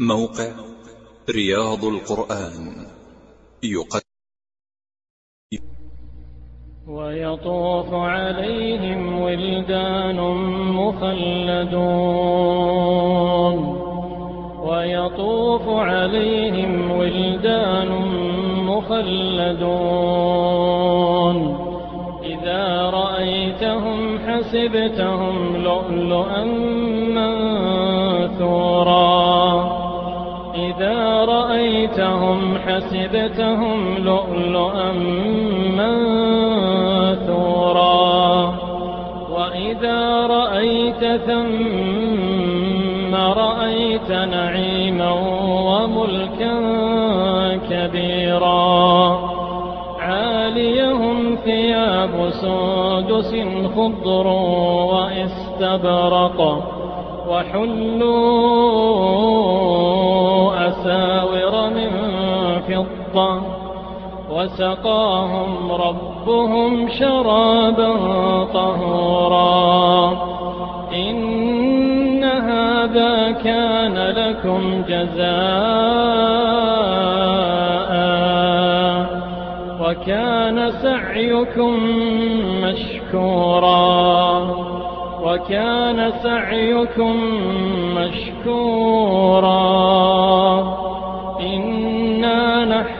موقع رياض القرآن. يقدم. ويطوف عليهم ولدان مخلدون. ويطوف عليهم ولدان مخلدون. إذا رأيتهم حسبتهم لؤلؤا منثورا. حسبتهم لؤلؤا منثورا. وإذا رأيت ثم رأيت نعيما وملكا كبيرا. عاليهم ثياب سندس خضر وإستبرق. وحلوا فضة وسقاهم ربهم شرابا طهورا. إن هذا كان لكم جزاء وكان سعيكم مشكورا. وكان سعيكم مشكورا. إنا نحن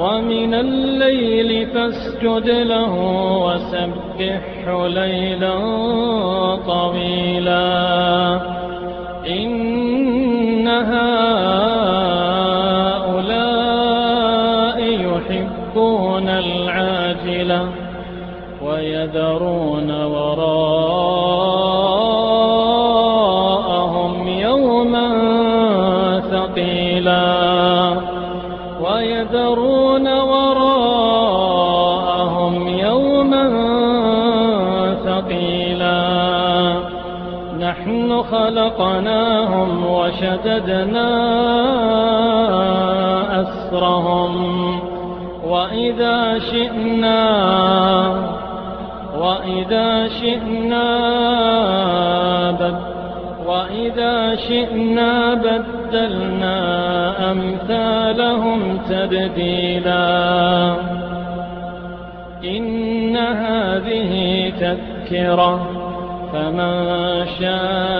ومن الليل فاسجد له وسبحه ليلا طويلا. إن هؤلاء يحبون العاجلة ويذرون وراءهم يوما ثقيلا. ويذرون خلقناهم وشددنا أسرهم. وإذا شئنا وإذا شئنا بد وإذا شئنا بدلنا أمثالهم تبديلا. إن هذه تذكرة فمن شاء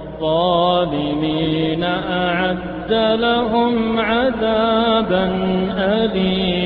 والظالمين أعد لهم عذابا أليما.